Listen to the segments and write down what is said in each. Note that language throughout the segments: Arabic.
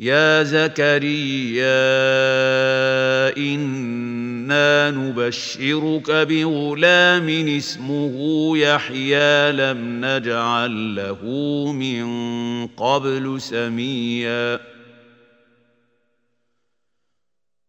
يا زكريا أنا نبشرك بغلام اسمه يحيى لم نجعل له من قبل سميا.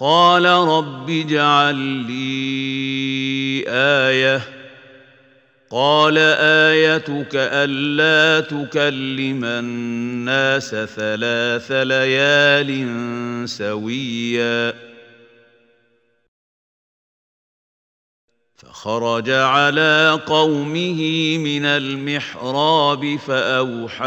قال رب اجعل لي آية. قال آيتك ألا تكلم الناس ثلاث ليال سويا. فخرج على قومه من المحراب فأوحى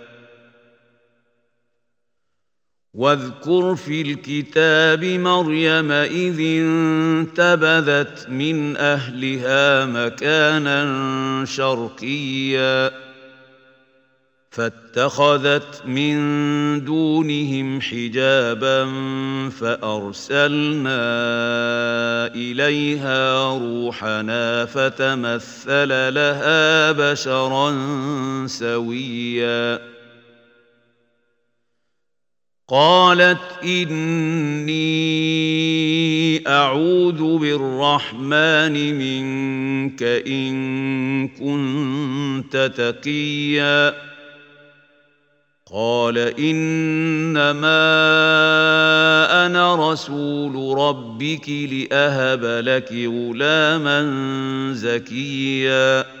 واذكر في الكتاب مريم إذ انتبذت من أهلها مكانا شرقيا فاتخذت من دونهم حجابا فأرسلنا إليها روحنا فتمثل لها بشرا سويا قالت إني أعوذ بالرحمن منك إن كنت تقيا. قال إنما أنا رسول ربك لأهب لك غلاما زكيا.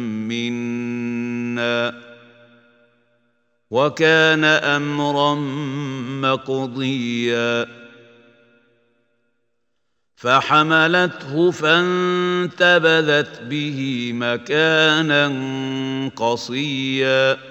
منا وكان أمرا مقضيا فحملته فانتبذت به مكانا قصيا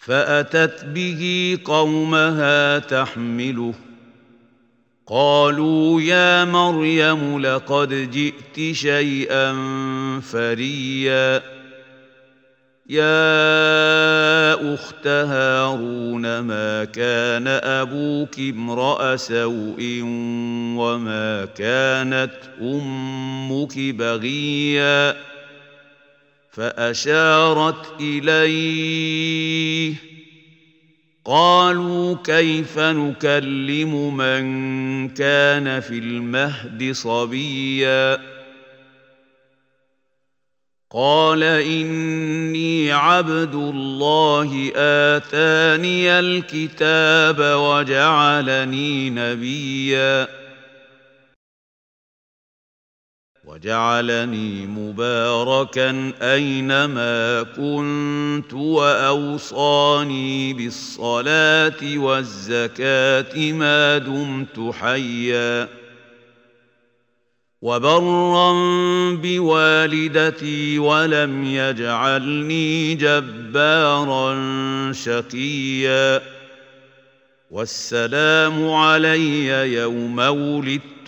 فأتت به قومها تحمله. قالوا يا مريم لقد جئت شيئا فريا. يا أخت هارون ما كان أبوك امرأ سوء وما كانت أمك بغيا؟ فأشارت إليه. قالوا كيف نكلم من كان في المهد صبيا؟ قال إني عبد الله آتاني الكتاب وجعلني نبيا. وجعلني مباركا أينما كنت وأوصاني بالصلاة والزكاة ما دمت حيا. وبرا بوالدتي ولم يجعلني جبارا شقيا. والسلام علي يوم ولدت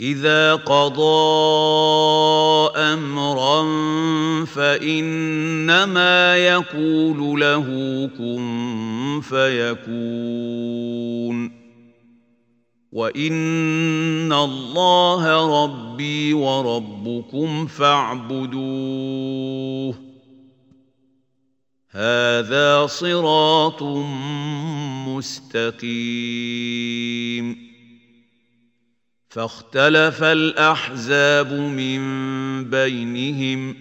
إذا قضى أمرا فإنما يقول له كن فيكون. وإن الله ربي وربكم فاعبدوه. هذا صراط مستقيم. فاختلف الأحزاب من بينهم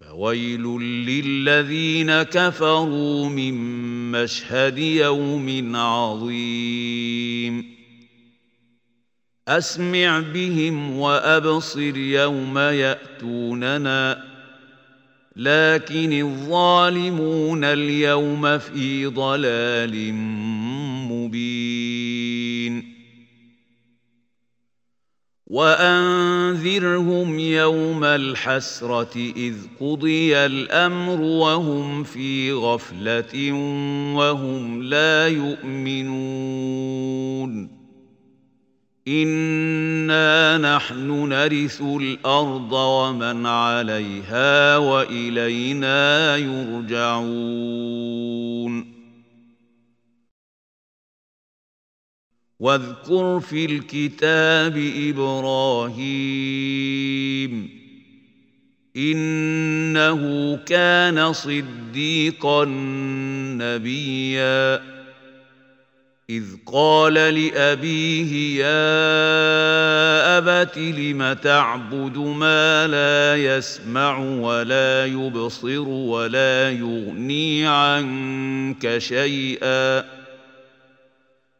فويل للذين كفروا من مشهد يوم عظيم. أسمع بهم وأبصر يوم يأتوننا لكن الظالمون اليوم في ضلال مبين وانذرهم يوم الحسره اذ قضي الامر وهم في غفله وهم لا يؤمنون انا نحن نرث الأرض ومن عليها والينا يرجعون واذكر في الكتاب إبراهيم إنه كان صديقا نبيا. إذ قال لأبيه يا أبت لم تعبد ما لا يسمع ولا يبصر ولا يغني عنك شيئا؟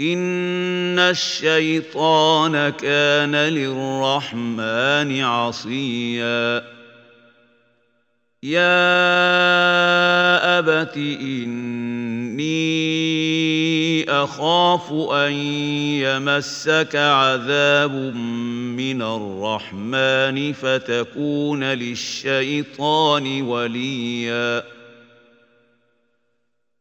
إن الشيطان كان للرحمن عصيا. يا أبت إني أخاف أن يمسك عذاب من الرحمن فتكون للشيطان ولياً.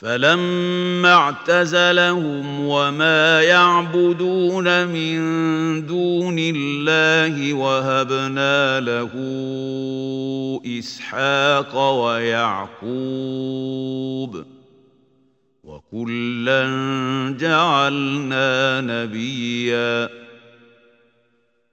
فلما اعتزلهم وما يعبدون من دون الله وهبنا له إسحاق ويعقوب وكلا جعلنا نبيا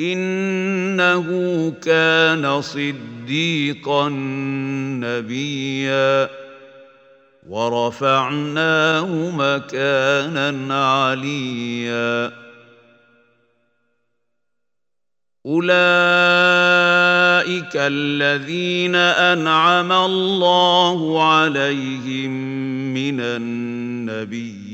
إنه كان صديقا نبيا. ورفعناه مكانا عليا. أولئك الذين أنعم الله عليهم من النبي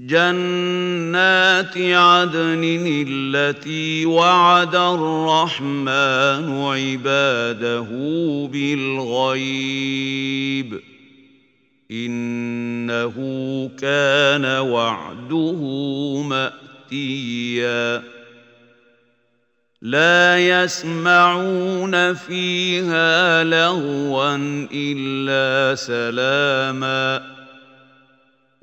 جنات عدن التي وعد الرحمن عباده بالغيب. إنه كان وعده مأتيا. لا يسمعون فيها لغوا إلا سلاما.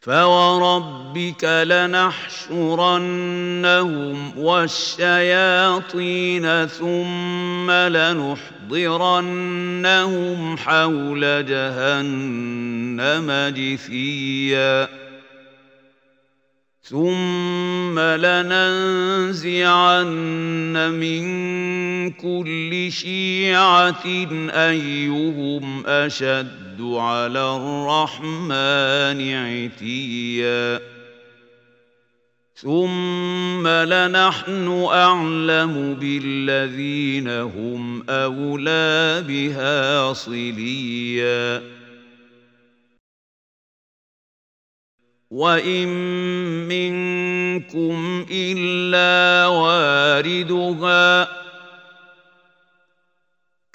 فوربك لنحشرنهم والشياطين ثم لنحضرنهم حول جهنم جثيا ثم لننزعن من كل شيعه ايهم اشد على الرحمن عتيا. ثم لنحن أعلم بالذين هم أولى بها صليا. وإن منكم إلا واردها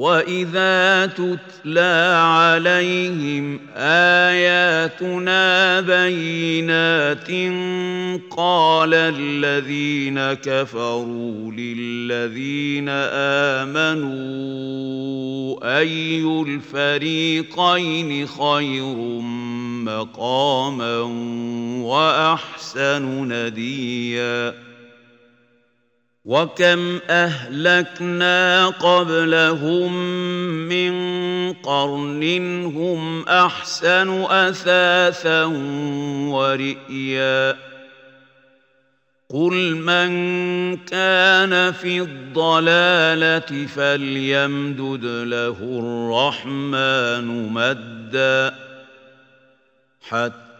واذا تتلى عليهم اياتنا بينات قال الذين كفروا للذين امنوا اي الفريقين خير مقاما واحسن نديا وكم اهلكنا قبلهم من قرن هم احسن اثاثا ورئيا قل من كان في الضلاله فليمدد له الرحمن مدا حتى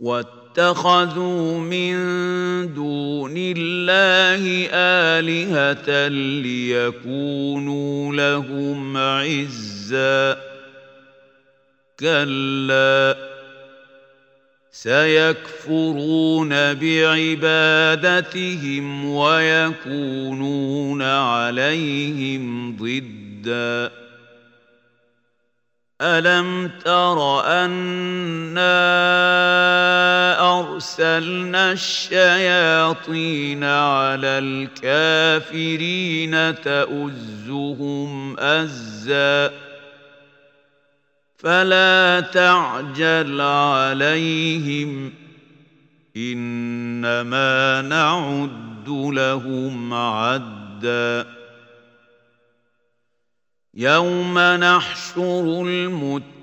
واتخذوا من دون الله آلهة ليكونوا لهم عزا. كلا. سيكفرون بعبادتهم ويكونون عليهم ضدًا. ألم تر أنا أرسلنا الشياطين على الكافرين تؤزهم أزا. فلا تعجل عليهم إنما نعد لهم عدًّا. يوم نحشر المتقين